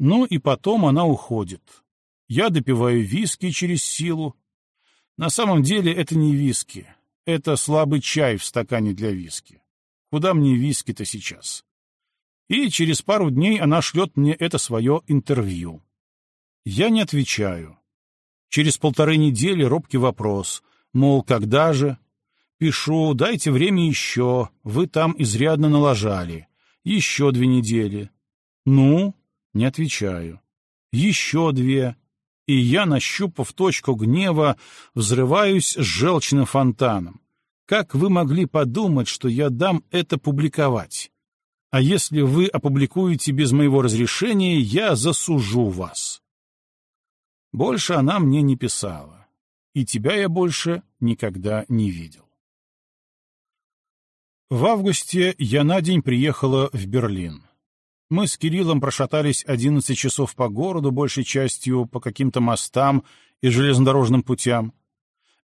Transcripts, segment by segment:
Ну и потом она уходит. Я допиваю виски через силу. На самом деле это не виски. Это слабый чай в стакане для виски. Куда мне виски-то сейчас? И через пару дней она шлет мне это свое интервью. Я не отвечаю. Через полторы недели робкий вопрос, мол, когда же? Пишу, дайте время еще, вы там изрядно налажали. Еще две недели. Ну, не отвечаю. Еще две. И я, нащупав точку гнева, взрываюсь желчным фонтаном. Как вы могли подумать, что я дам это публиковать? А если вы опубликуете без моего разрешения, я засужу вас. Больше она мне не писала, и тебя я больше никогда не видел. В августе я на день приехала в Берлин. Мы с Кириллом прошатались 11 часов по городу, большей частью по каким-то мостам и железнодорожным путям.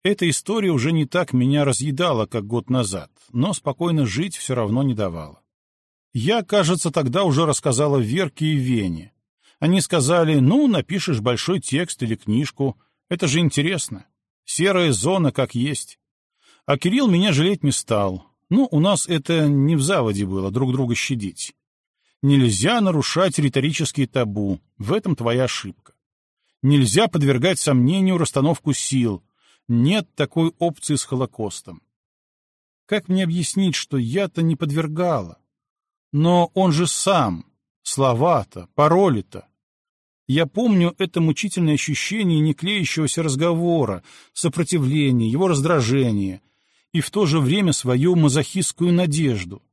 Эта история уже не так меня разъедала, как год назад, но спокойно жить все равно не давала. Я, кажется, тогда уже рассказала Верке и Вене. Они сказали, ну, напишешь большой текст или книжку, это же интересно. Серая зона как есть. А Кирилл меня жалеть не стал. Ну, у нас это не в заводе было, друг друга щадить. Нельзя нарушать риторические табу, в этом твоя ошибка. Нельзя подвергать сомнению расстановку сил. Нет такой опции с Холокостом. Как мне объяснить, что я-то не подвергала? Но он же сам, слова-то, пароли-то. Я помню это мучительное ощущение неклеящегося разговора, сопротивления, его раздражения, и в то же время свою мазохистскую надежду.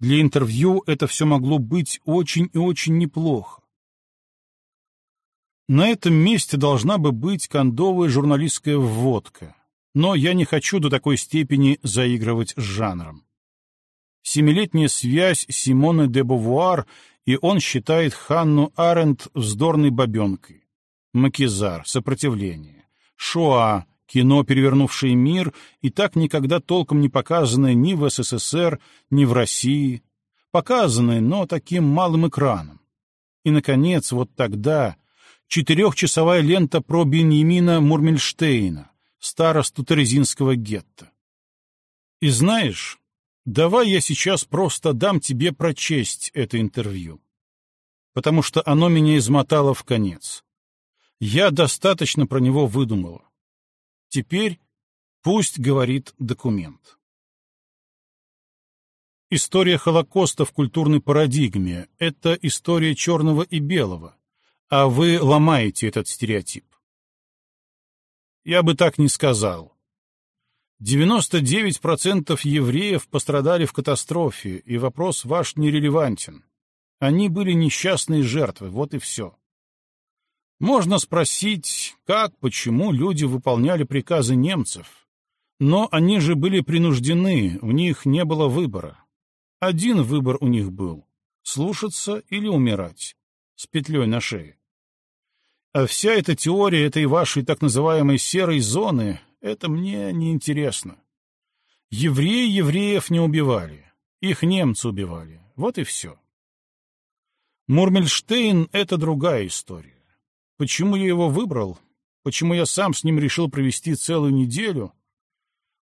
Для интервью это все могло быть очень и очень неплохо. На этом месте должна бы быть кондовая журналистская вводка, но я не хочу до такой степени заигрывать с жанром. Семилетняя связь Симоны де Бувуар, и он считает Ханну Аренд вздорной бабенкой. Макизар, сопротивление. Шоа, кино, перевернувшее мир, и так никогда толком не показанное ни в СССР, ни в России. Показанное, но таким малым экраном. И, наконец, вот тогда четырехчасовая лента про Беньямина Мурмельштейна, старосту Терезинского гетто. И знаешь, давай я сейчас просто дам тебе прочесть это интервью, потому что оно меня измотало в конец. Я достаточно про него выдумала. Теперь пусть говорит документ. История Холокоста в культурной парадигме — это история черного и белого, а вы ломаете этот стереотип. Я бы так не сказал. 99% евреев пострадали в катастрофе, и вопрос ваш нерелевантен. Они были несчастные жертвы, вот и все. Можно спросить, как, почему люди выполняли приказы немцев. Но они же были принуждены, у них не было выбора. Один выбор у них был — слушаться или умирать, с петлей на шее. А вся эта теория этой вашей так называемой серой зоны — это мне неинтересно. Евреи евреев не убивали, их немцы убивали, вот и все. Мурмельштейн — это другая история. Почему я его выбрал? Почему я сам с ним решил провести целую неделю?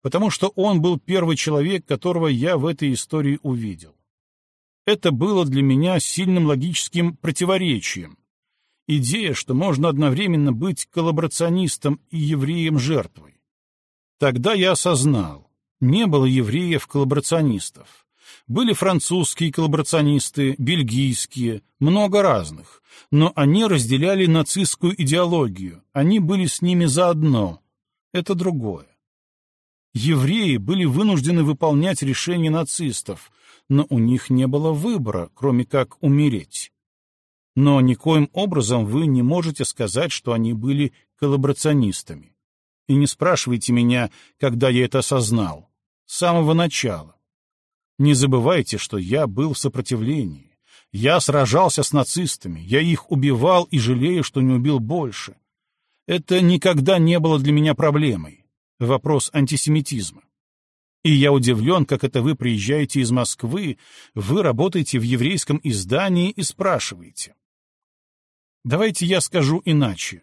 Потому что он был первый человек, которого я в этой истории увидел. Это было для меня сильным логическим противоречием, Идея, что можно одновременно быть коллаборационистом и евреем-жертвой. Тогда я осознал, не было евреев-коллаборационистов. Были французские коллаборационисты, бельгийские, много разных, но они разделяли нацистскую идеологию, они были с ними заодно. Это другое. Евреи были вынуждены выполнять решения нацистов, но у них не было выбора, кроме как умереть. Но никоим образом вы не можете сказать, что они были коллаборационистами. И не спрашивайте меня, когда я это осознал. С самого начала. Не забывайте, что я был в сопротивлении. Я сражался с нацистами, я их убивал и жалею, что не убил больше. Это никогда не было для меня проблемой. Вопрос антисемитизма. И я удивлен, как это вы приезжаете из Москвы, вы работаете в еврейском издании и спрашиваете. Давайте я скажу иначе.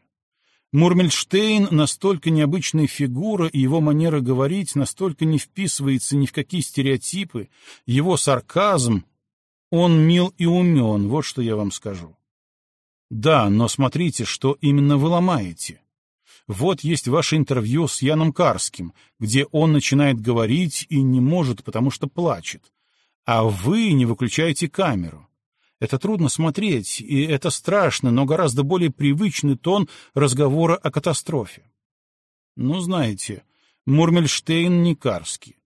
Мурмельштейн настолько необычная фигура, и его манера говорить настолько не вписывается ни в какие стереотипы, его сарказм, он мил и умен, вот что я вам скажу. Да, но смотрите, что именно вы ломаете. Вот есть ваше интервью с Яном Карским, где он начинает говорить и не может, потому что плачет. А вы не выключаете камеру. Это трудно смотреть, и это страшно, но гораздо более привычный тон разговора о катастрофе. Ну, знаете, Мурмельштейн не Карский.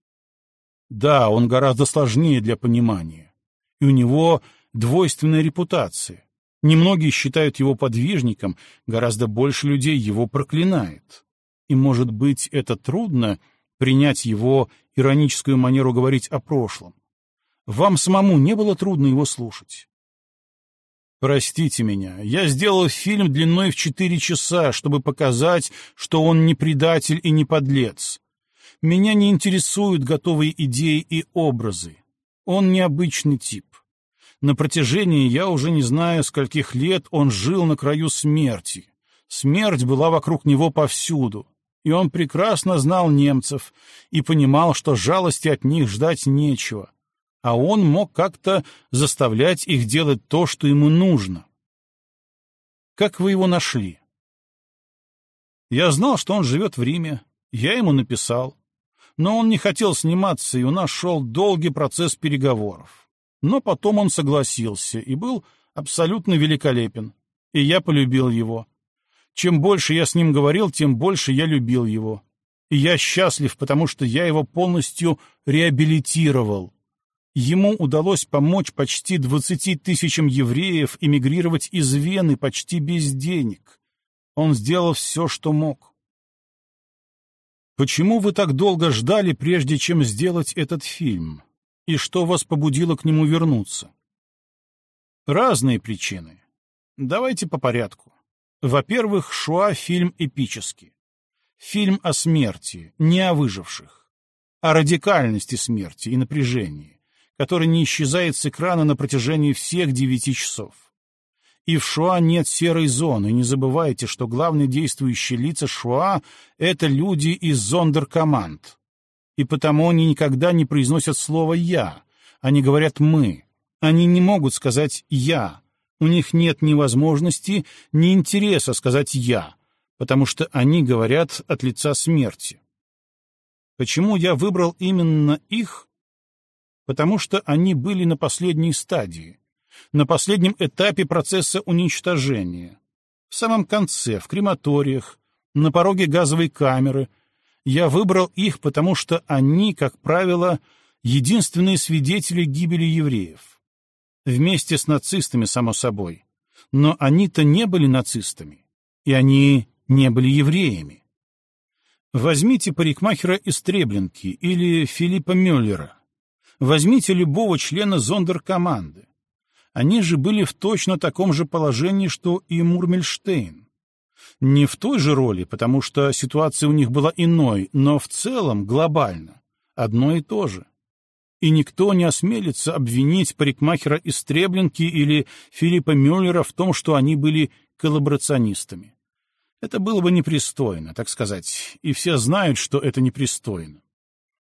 Да, он гораздо сложнее для понимания. И у него двойственная репутация. Немногие считают его подвижником, гораздо больше людей его проклинает. И, может быть, это трудно принять его ироническую манеру говорить о прошлом. Вам самому не было трудно его слушать? Простите меня, я сделал фильм длиной в четыре часа, чтобы показать, что он не предатель и не подлец. Меня не интересуют готовые идеи и образы. Он необычный тип. На протяжении я уже не знаю, скольких лет он жил на краю смерти. Смерть была вокруг него повсюду, и он прекрасно знал немцев и понимал, что жалости от них ждать нечего, а он мог как-то заставлять их делать то, что ему нужно. Как вы его нашли? Я знал, что он живет в Риме, я ему написал, но он не хотел сниматься, и у нас шел долгий процесс переговоров. Но потом он согласился и был абсолютно великолепен. И я полюбил его. Чем больше я с ним говорил, тем больше я любил его. И я счастлив, потому что я его полностью реабилитировал. Ему удалось помочь почти двадцати тысячам евреев эмигрировать из Вены почти без денег. Он сделал все, что мог. Почему вы так долго ждали, прежде чем сделать этот фильм? и что вас побудило к нему вернуться? Разные причины. Давайте по порядку. Во-первых, Шуа — фильм эпический. Фильм о смерти, не о выживших. О радикальности смерти и напряжении, которое не исчезает с экрана на протяжении всех девяти часов. И в Шуа нет серой зоны. Не забывайте, что главные действующие лица Шуа — это люди из зондеркоманд, и потому они никогда не произносят слово «я», они говорят «мы». Они не могут сказать «я». У них нет ни возможности, ни интереса сказать «я», потому что они говорят от лица смерти. Почему я выбрал именно их? Потому что они были на последней стадии, на последнем этапе процесса уничтожения, в самом конце, в крематориях, на пороге газовой камеры — я выбрал их, потому что они, как правило, единственные свидетели гибели евреев. Вместе с нацистами, само собой. Но они-то не были нацистами, и они не были евреями. Возьмите парикмахера из Треблинки или Филиппа Мюллера. Возьмите любого члена зондеркоманды. Они же были в точно таком же положении, что и Мурмельштейн. Не в той же роли, потому что ситуация у них была иной, но в целом, глобально, одно и то же. И никто не осмелится обвинить парикмахера из Треблинки или Филиппа Мюллера в том, что они были коллаборационистами. Это было бы непристойно, так сказать, и все знают, что это непристойно.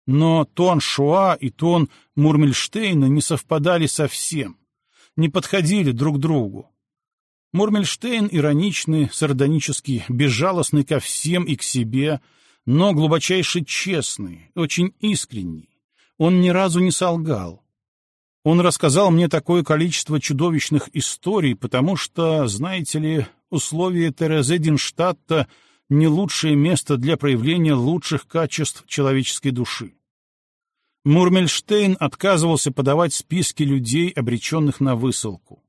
Но тон Шуа и тон Мурмельштейна не совпадали совсем, не подходили друг другу. Мурмельштейн ироничный, сардонический, безжалостный ко всем и к себе, но глубочайше честный, очень искренний. Он ни разу не солгал. Он рассказал мне такое количество чудовищных историй, потому что, знаете ли, условия Терезединштадта — не лучшее место для проявления лучших качеств человеческой души. Мурмельштейн отказывался подавать списки людей, обреченных на высылку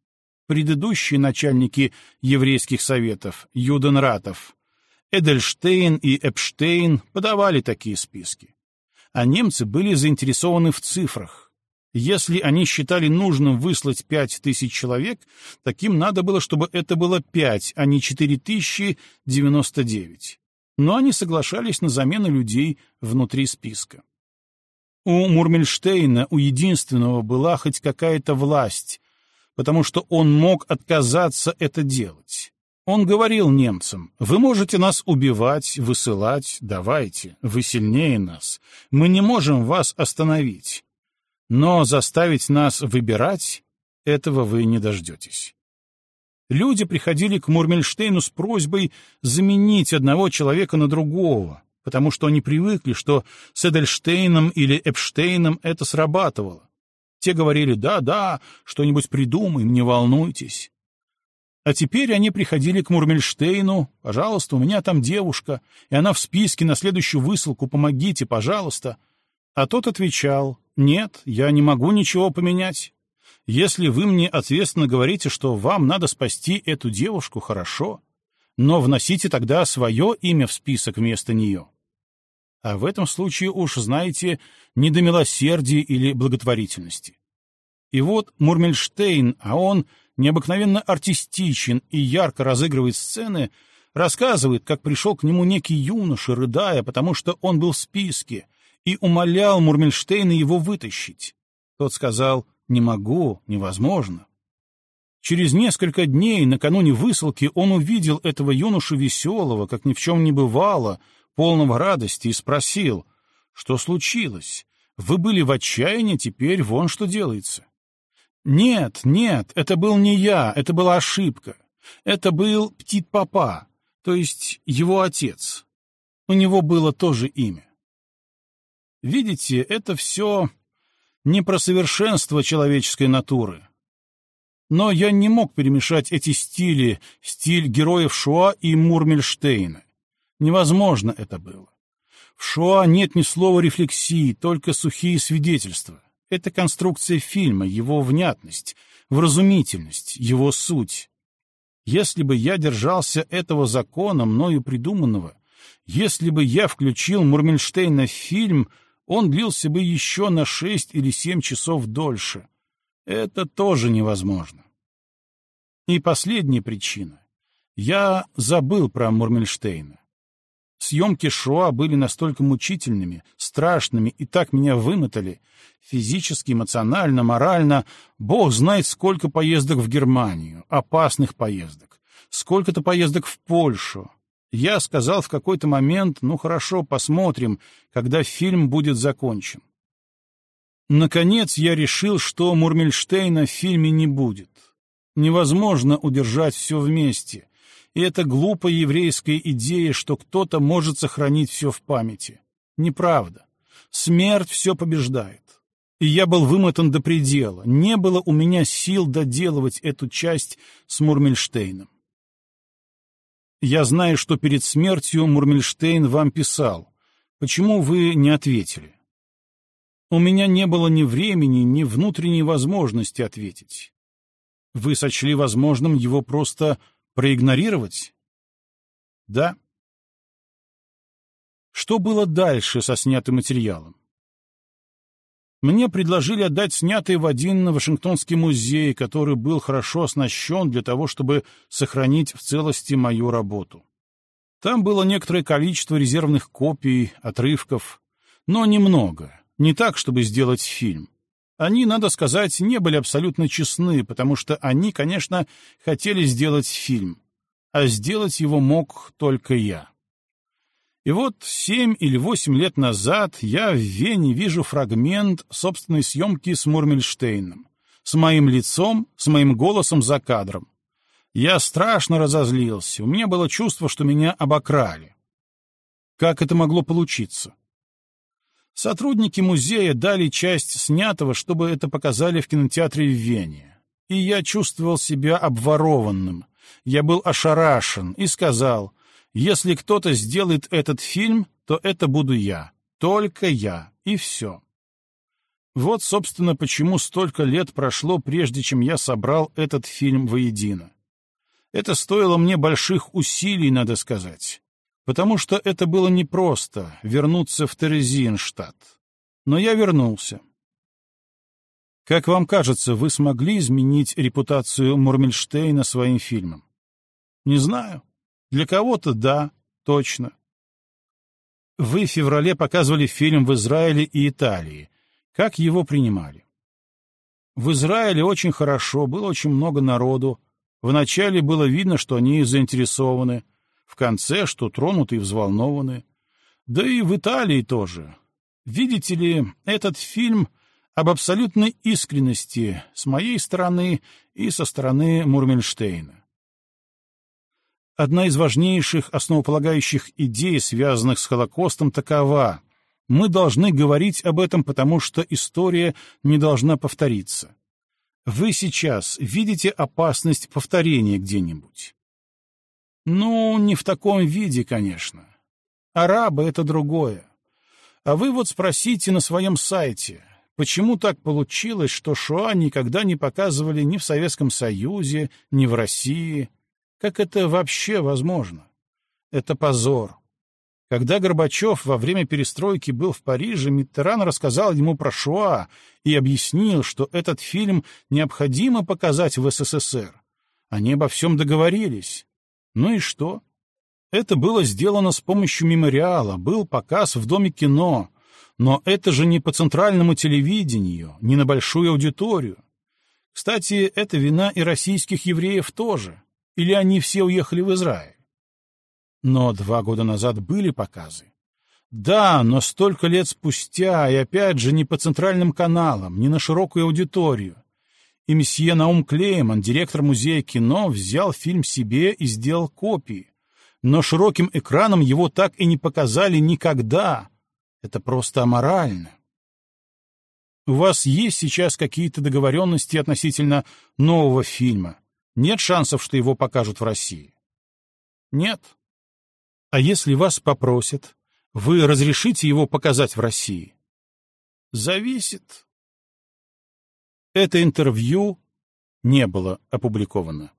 предыдущие начальники еврейских советов, Юденратов, Эдельштейн и Эпштейн подавали такие списки. А немцы были заинтересованы в цифрах. Если они считали нужным выслать пять тысяч человек, таким надо было, чтобы это было пять, а не четыре тысячи девяносто девять. Но они соглашались на замену людей внутри списка. У Мурмельштейна, у единственного, была хоть какая-то власть, потому что он мог отказаться это делать. Он говорил немцам, «Вы можете нас убивать, высылать, давайте, вы сильнее нас, мы не можем вас остановить. Но заставить нас выбирать — этого вы не дождетесь». Люди приходили к Мурмельштейну с просьбой заменить одного человека на другого, потому что они привыкли, что с Эдельштейном или Эпштейном это срабатывало. Те говорили «да-да, что-нибудь придумаем, не волнуйтесь». А теперь они приходили к Мурмельштейну, «Пожалуйста, у меня там девушка, и она в списке на следующую высылку, помогите, пожалуйста». А тот отвечал, «Нет, я не могу ничего поменять. Если вы мне ответственно говорите, что вам надо спасти эту девушку, хорошо, но вносите тогда свое имя в список вместо нее». А в этом случае уж, знаете, не до милосердия или благотворительности. И вот Мурмельштейн, а он необыкновенно артистичен и ярко разыгрывает сцены, рассказывает, как пришел к нему некий юноша, рыдая, потому что он был в списке, и умолял Мурмельштейна его вытащить. Тот сказал «Не могу, невозможно». Через несколько дней, накануне высылки, он увидел этого юношу веселого, как ни в чем не бывало, полного радости, и спросил, что случилось? Вы были в отчаянии, теперь вон что делается. Нет, нет, это был не я, это была ошибка. Это был Птит-Папа, то есть его отец. У него было тоже имя. Видите, это все не про совершенство человеческой натуры. Но я не мог перемешать эти стили, стиль героев Шуа и Мурмельштейна. Невозможно это было. В Шуа нет ни слова рефлексии, только сухие свидетельства. Это конструкция фильма, его внятность, вразумительность, его суть. Если бы я держался этого закона, мною придуманного, если бы я включил Мурмельштейна в фильм, он длился бы еще на шесть или семь часов дольше. Это тоже невозможно. И последняя причина. Я забыл про Мурмельштейна. Съемки Шоа были настолько мучительными, страшными и так меня вымотали, физически, эмоционально, морально. Бог знает, сколько поездок в Германию, опасных поездок, сколько-то поездок в Польшу. Я сказал в какой-то момент, ну хорошо, посмотрим, когда фильм будет закончен. Наконец я решил, что Мурмельштейна в фильме не будет. Невозможно удержать все вместе — и это глупая еврейская идея, что кто-то может сохранить все в памяти. Неправда. Смерть все побеждает. И я был вымотан до предела. Не было у меня сил доделывать эту часть с Мурмельштейном. Я знаю, что перед смертью Мурмельштейн вам писал. Почему вы не ответили? У меня не было ни времени, ни внутренней возможности ответить. Вы сочли возможным его просто Проигнорировать? Да. Что было дальше со снятым материалом? Мне предложили отдать снятый в один Вашингтонский музей, который был хорошо оснащен для того, чтобы сохранить в целости мою работу. Там было некоторое количество резервных копий, отрывков, но немного, не так, чтобы сделать фильм. Они, надо сказать, не были абсолютно честны, потому что они, конечно, хотели сделать фильм, а сделать его мог только я. И вот семь или восемь лет назад я в Вене вижу фрагмент собственной съемки с Мурмельштейном, с моим лицом, с моим голосом за кадром. Я страшно разозлился, у меня было чувство, что меня обокрали. Как это могло получиться? Сотрудники музея дали часть снятого, чтобы это показали в кинотеатре в Вене. И я чувствовал себя обворованным. Я был ошарашен и сказал, если кто-то сделает этот фильм, то это буду я. Только я. И все. Вот, собственно, почему столько лет прошло, прежде чем я собрал этот фильм воедино. Это стоило мне больших усилий, надо сказать потому что это было непросто — вернуться в Терезинштадт. Но я вернулся. Как вам кажется, вы смогли изменить репутацию Мурмельштейна своим фильмом? Не знаю. Для кого-то — да, точно. Вы в феврале показывали фильм в Израиле и Италии. Как его принимали? В Израиле очень хорошо, было очень много народу. Вначале было видно, что они заинтересованы, в конце, что тронуты и взволнованы. Да и в Италии тоже. Видите ли, этот фильм об абсолютной искренности с моей стороны и со стороны Мурмельштейна. Одна из важнейших основополагающих идей, связанных с Холокостом, такова. Мы должны говорить об этом, потому что история не должна повториться. Вы сейчас видите опасность повторения где-нибудь? Ну, не в таком виде, конечно. Арабы — это другое. А вы вот спросите на своем сайте, почему так получилось, что Шоа никогда не показывали ни в Советском Союзе, ни в России, как это вообще возможно? Это позор. Когда Горбачев во время перестройки был в Париже, Миттеран рассказал ему про Шоа и объяснил, что этот фильм необходимо показать в СССР. Они обо всем договорились. Ну и что? Это было сделано с помощью мемориала, был показ в Доме кино. Но это же не по центральному телевидению, не на большую аудиторию. Кстати, это вина и российских евреев тоже. Или они все уехали в Израиль? Но два года назад были показы. Да, но столько лет спустя, и опять же не по центральным каналам, не на широкую аудиторию. И месье Наум Клейман, директор музея кино, взял фильм себе и сделал копии. Но широким экраном его так и не показали никогда. Это просто аморально. У вас есть сейчас какие-то договоренности относительно нового фильма? Нет шансов, что его покажут в России? Нет. А если вас попросят, вы разрешите его показать в России? Зависит. Это интервью не было опубликовано.